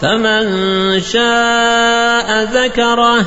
فمن شاء ذكره